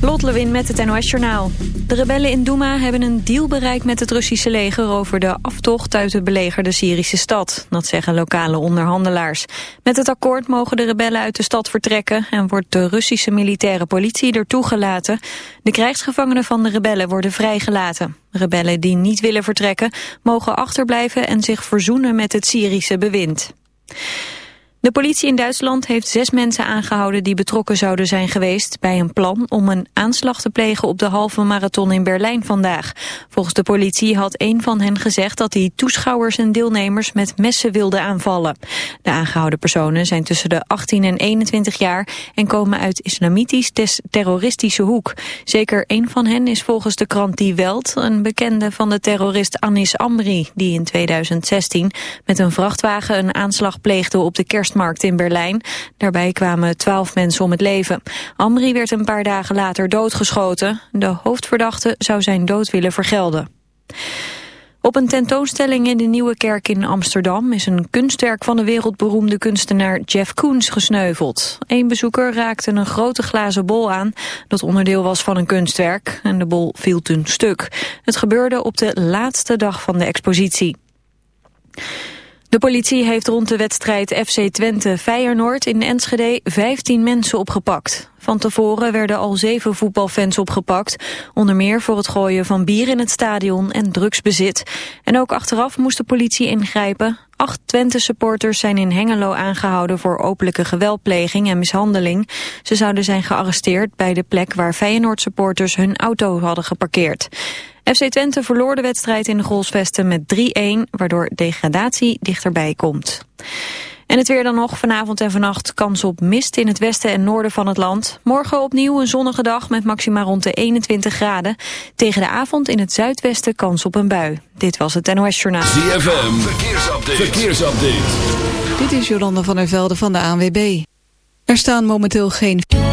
Lot Lewin met het NOS Journaal. De rebellen in Douma hebben een deal bereikt met het Russische leger... over de aftocht uit de belegerde Syrische stad. Dat zeggen lokale onderhandelaars. Met het akkoord mogen de rebellen uit de stad vertrekken... en wordt de Russische militaire politie er toegelaten. De krijgsgevangenen van de rebellen worden vrijgelaten. Rebellen die niet willen vertrekken... mogen achterblijven en zich verzoenen met het Syrische bewind. De politie in Duitsland heeft zes mensen aangehouden die betrokken zouden zijn geweest bij een plan om een aanslag te plegen op de halve marathon in Berlijn vandaag. Volgens de politie had een van hen gezegd dat hij toeschouwers en deelnemers met messen wilde aanvallen. De aangehouden personen zijn tussen de 18 en 21 jaar en komen uit islamitisch terroristische hoek. Zeker één van hen is volgens de krant Die Welt een bekende van de terrorist Anis Amri, die in 2016 met een vrachtwagen een aanslag pleegde op de kerst kerstmarkt in Berlijn. Daarbij kwamen twaalf mensen om het leven. Amri werd een paar dagen later doodgeschoten. De hoofdverdachte zou zijn dood willen vergelden. Op een tentoonstelling in de Nieuwe Kerk in Amsterdam is een kunstwerk van de wereldberoemde kunstenaar Jeff Koons gesneuveld. Een bezoeker raakte een grote glazen bol aan dat onderdeel was van een kunstwerk en de bol viel toen stuk. Het gebeurde op de laatste dag van de expositie. De politie heeft rond de wedstrijd FC Twente Feyenoord in Enschede 15 mensen opgepakt. Van tevoren werden al zeven voetbalfans opgepakt, onder meer voor het gooien van bier in het stadion en drugsbezit. En ook achteraf moest de politie ingrijpen. Acht Twente-supporters zijn in Hengelo aangehouden voor openlijke geweldpleging en mishandeling. Ze zouden zijn gearresteerd bij de plek waar Feyenoord-supporters hun auto hadden geparkeerd. FC Twente verloor de wedstrijd in de Golsvesten met 3-1, waardoor degradatie dichterbij komt. En het weer dan nog. Vanavond en vannacht kans op mist in het westen en noorden van het land. Morgen opnieuw een zonnige dag met maxima rond de 21 graden. Tegen de avond in het zuidwesten kans op een bui. Dit was het NOS Journaal. ZFM, verkeersupdate. verkeersupdate. Dit is Jolanda van der Velde van de ANWB. Er staan momenteel geen...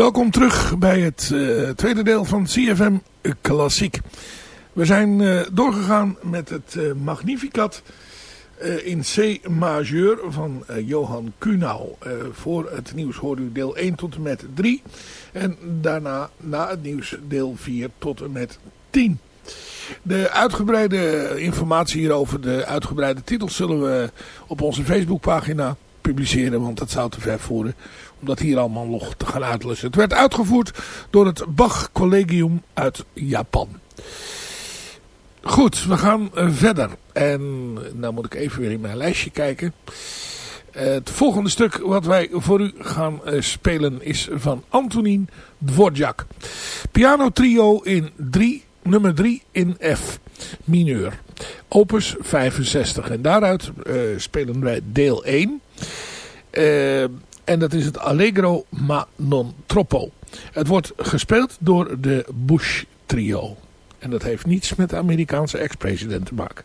Welkom terug bij het uh, tweede deel van CFM Klassiek. We zijn uh, doorgegaan met het uh, Magnificat in C majeur van Johan Kuhnau. voor het nieuws hoort u deel 1 tot en met 3. En daarna na het nieuws deel 4 tot en met 10. De uitgebreide informatie hierover, de uitgebreide titels zullen we op onze Facebookpagina publiceren. Want dat zou te ver voeren om dat hier allemaal nog te gaan uitlussen. Het werd uitgevoerd door het Bach Collegium uit Japan. Goed, we gaan eh, verder. En nou moet ik even weer in mijn lijstje kijken. Het volgende stuk wat wij voor u gaan eh, spelen is van Antonin Dvorak. Piano trio in 3, nummer 3 in F mineur. Opus 65. En daaruit spelen wij deel 1. Uh, en dat is het Allegro ma non troppo. Het wordt gespeeld door de Bush trio. En dat heeft niets met de Amerikaanse ex-president te maken.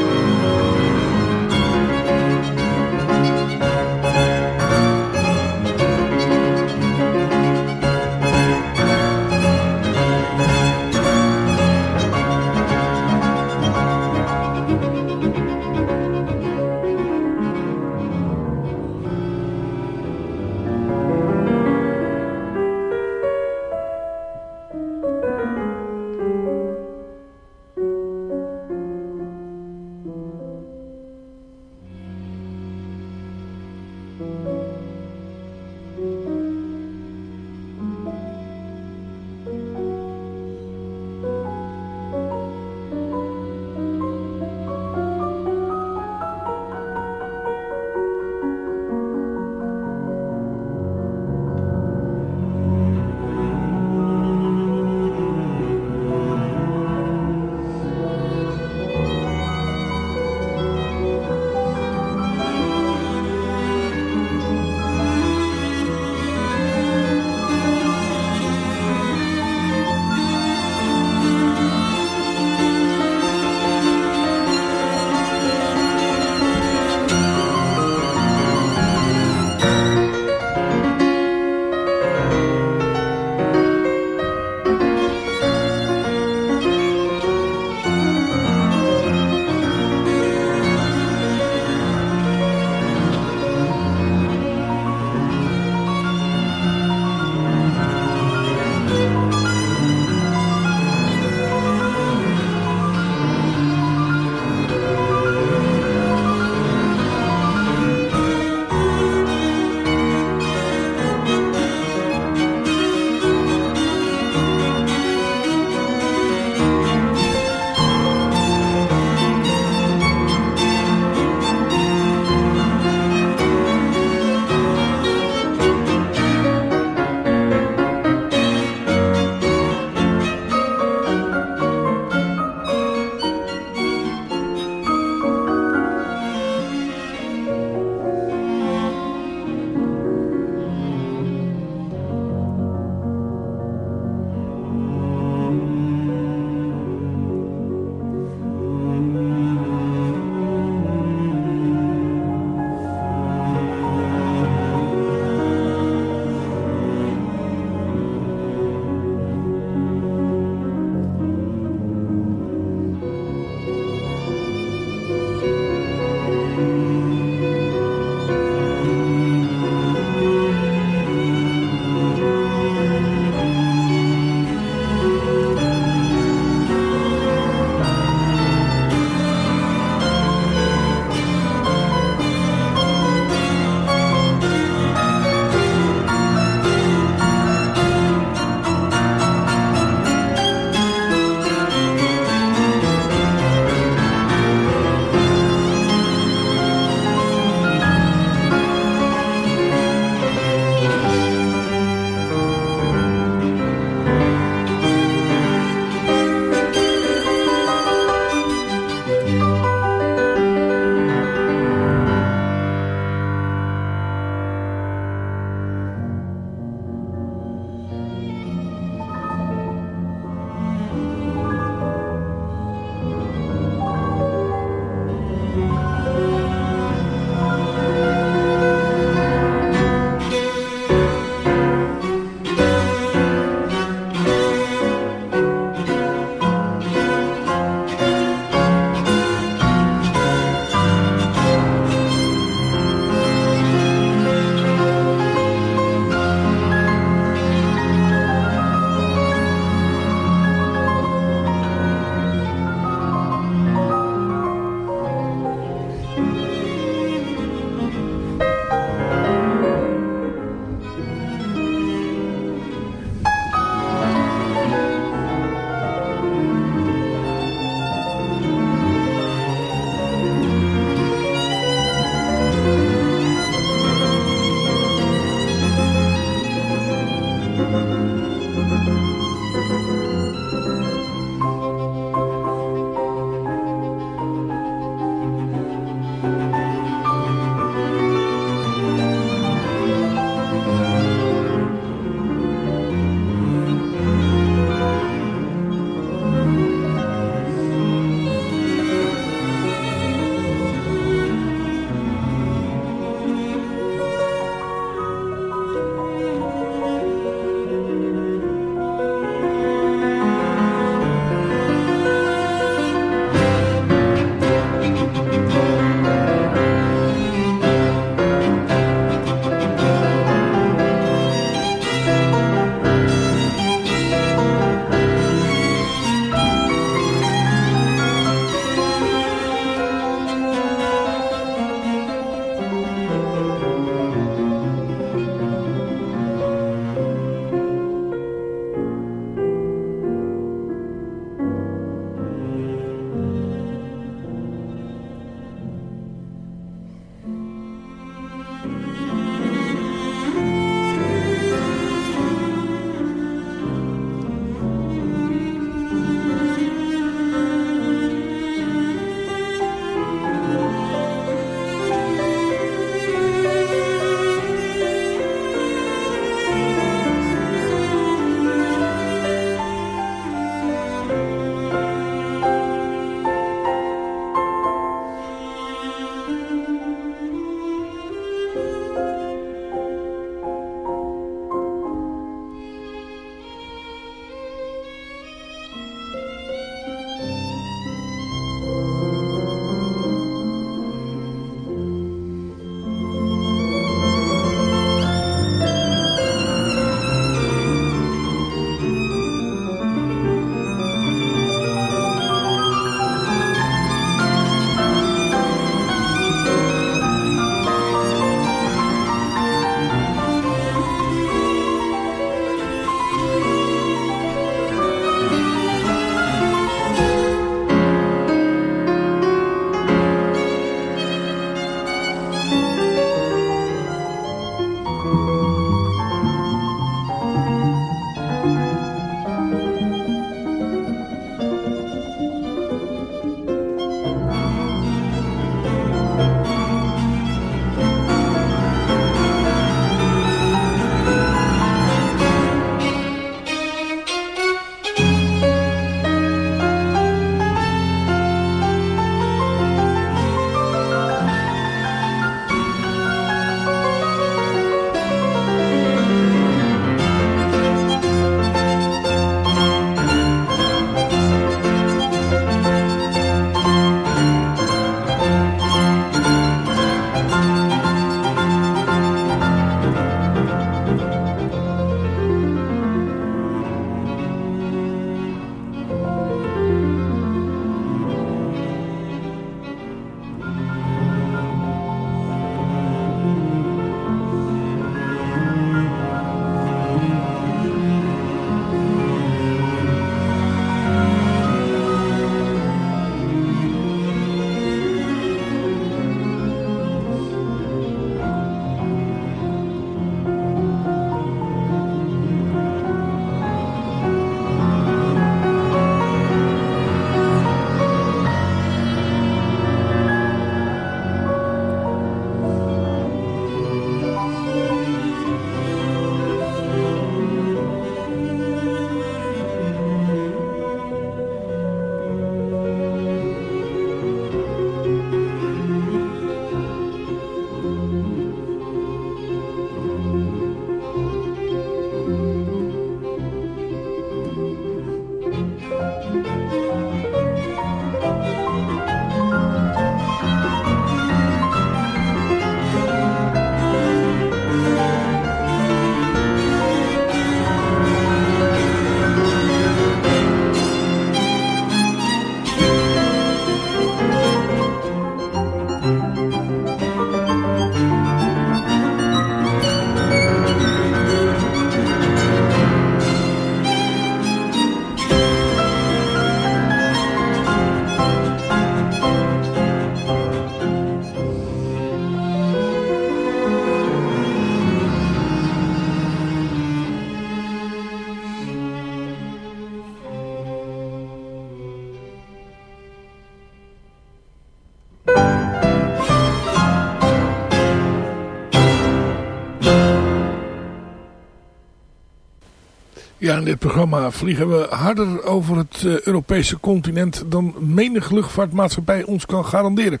Ja, in dit programma vliegen we harder over het uh, Europese continent dan menig luchtvaartmaatschappij ons kan garanderen.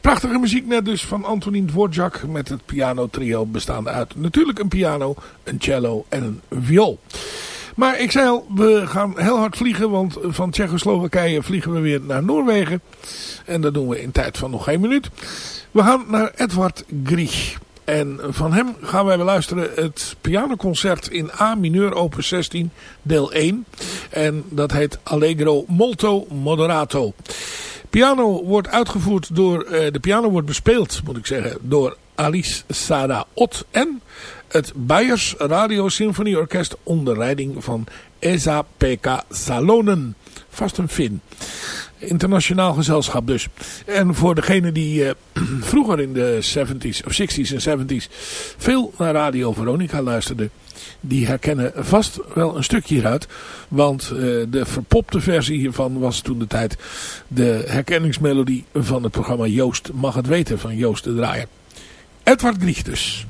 Prachtige muziek net dus van Antonin Dvorak met het piano trio bestaande uit natuurlijk een piano, een cello en een viool. Maar ik zei al, we gaan heel hard vliegen, want van Tsjechoslowakije vliegen we weer naar Noorwegen. En dat doen we in tijd van nog één minuut. We gaan naar Edward Grieg. En van hem gaan wij beluisteren het pianoconcert in A mineur opus 16 deel 1. En dat heet Allegro molto moderato. Piano wordt uitgevoerd door, uh, de piano wordt bespeeld moet ik zeggen door Alice Sada Ott en het Bayers Radio Symfonieorkest onder leiding van Esa Pekka Salonen. Vast een Fin internationaal gezelschap dus. En voor degene die uh, vroeger in de 70s of 60s en 70s veel naar Radio Veronica luisterde. Die herkennen vast wel een stukje hieruit. Want uh, de verpopte versie hiervan was toen de tijd de herkenningsmelodie van het programma Joost mag het weten van Joost de Draaier. Edward Grieg dus.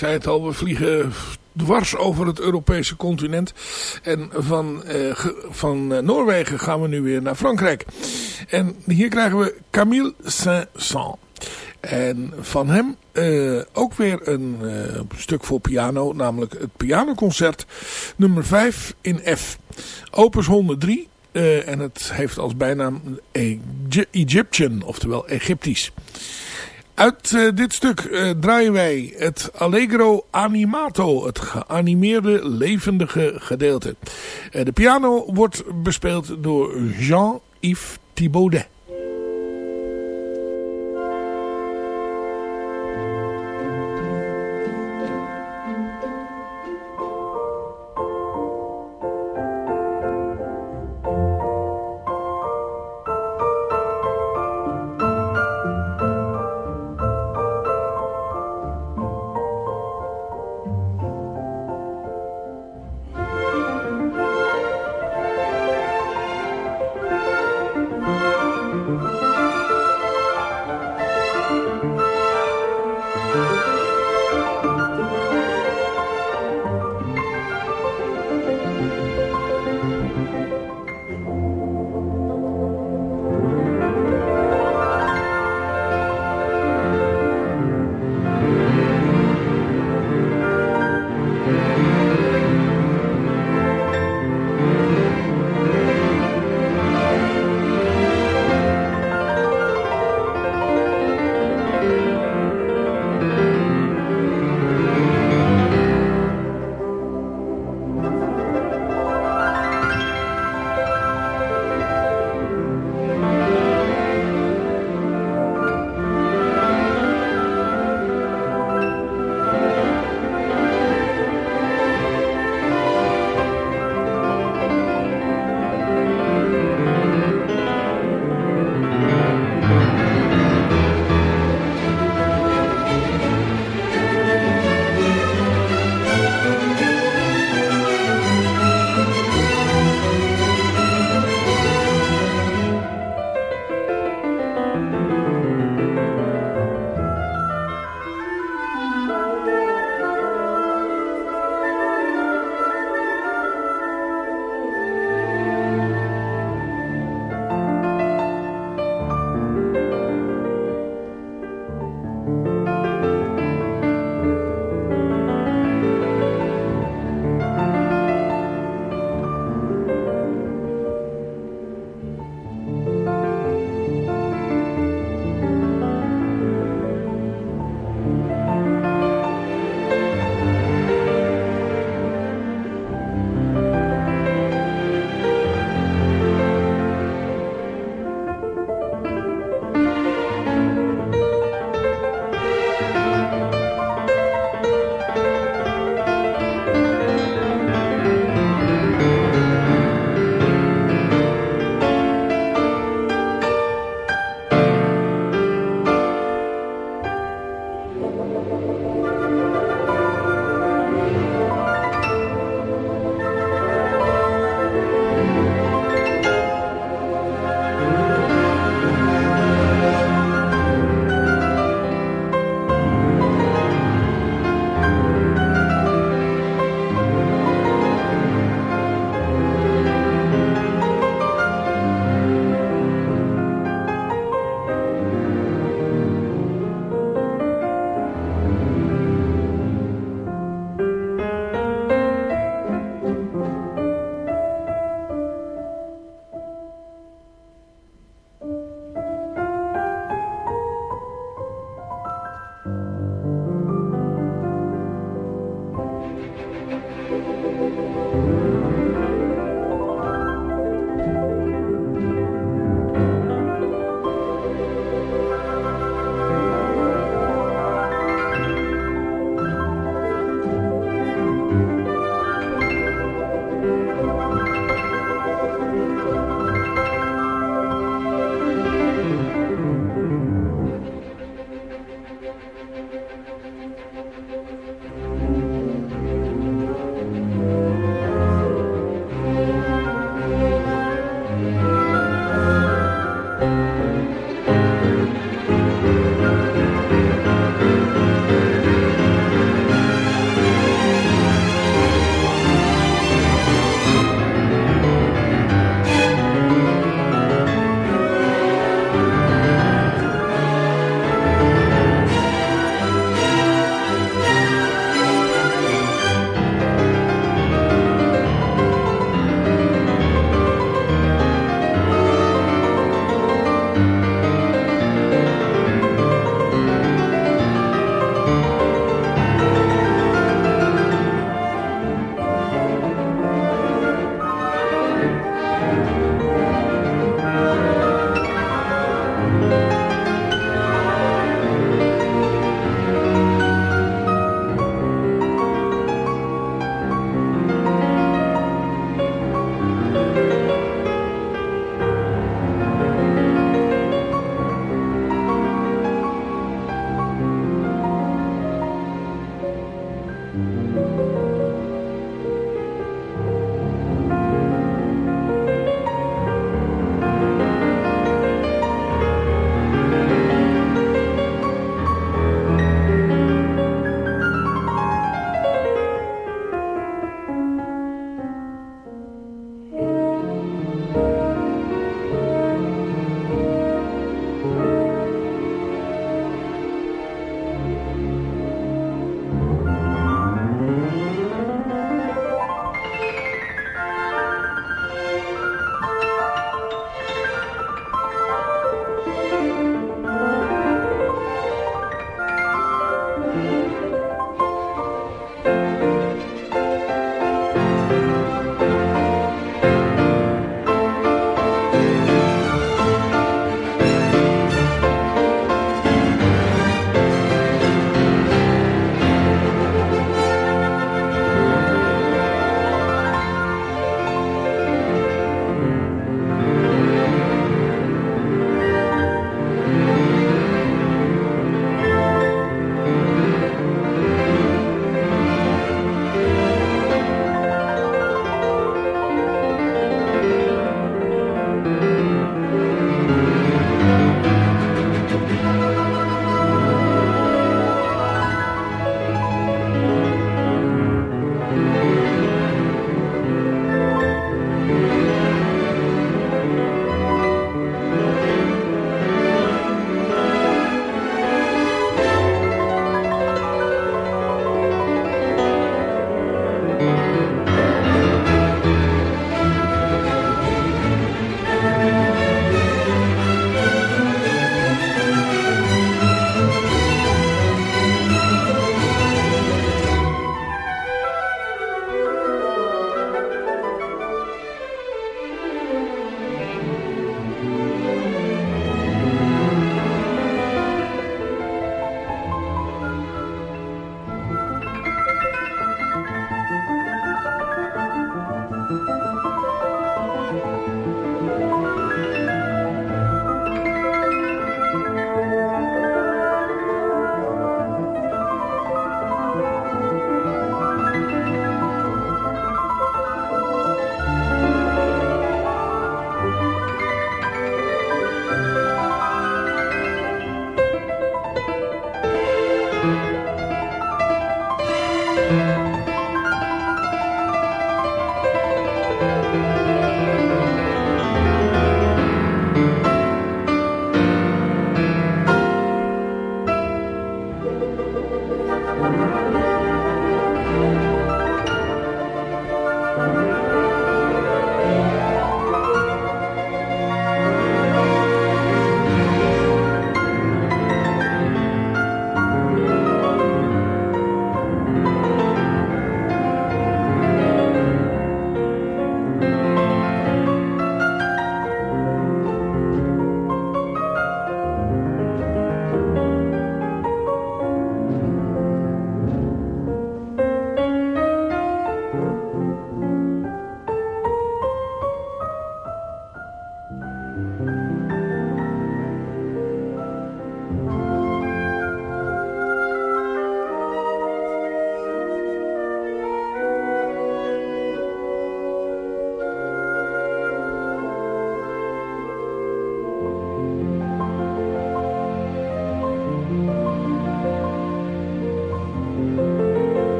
Zei het al, we vliegen dwars over het Europese continent. En van, uh, van Noorwegen gaan we nu weer naar Frankrijk. En hier krijgen we Camille Saint-Saëns. En van hem uh, ook weer een stuk voor piano, namelijk het pianoconcert nummer 5 in F. Opus 103 uh, en het heeft als bijnaam Egyptian, oftewel Egyptisch. Uit uh, dit stuk uh, draaien wij het Allegro Animato, het geanimeerde levendige gedeelte. Uh, de piano wordt bespeeld door Jean-Yves Thibaudet.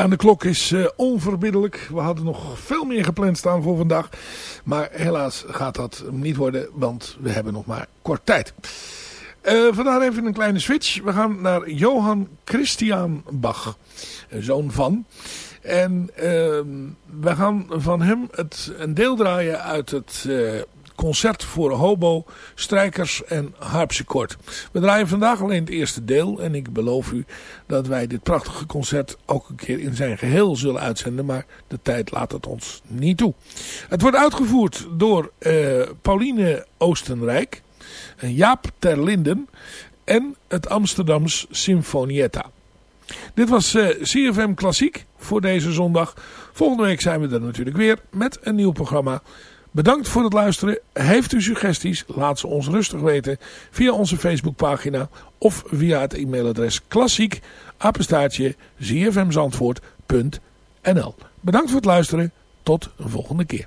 Ja, en de klok is uh, onverbiddelijk. We hadden nog veel meer gepland staan voor vandaag. Maar helaas gaat dat niet worden, want we hebben nog maar kort tijd. Uh, vandaar even een kleine switch. We gaan naar Johann Christian Bach, zoon van. En uh, we gaan van hem het, een deel draaien uit het uh, concert voor hobo, strijkers en harpsichord. We draaien vandaag alleen het eerste deel. En ik beloof u dat wij dit prachtige concert ook een keer in zijn geheel zullen uitzenden. Maar de tijd laat het ons niet toe. Het wordt uitgevoerd door uh, Pauline Oostenrijk, Jaap Terlinden en het Amsterdams Symfonietta. Dit was uh, CFM Klassiek voor deze zondag. Volgende week zijn we er natuurlijk weer met een nieuw programma. Bedankt voor het luisteren. Heeft u suggesties? Laat ze ons rustig weten via onze Facebookpagina of via het e-mailadres klassiek apenstaartje zfmzandvoort.nl Bedankt voor het luisteren. Tot een volgende keer.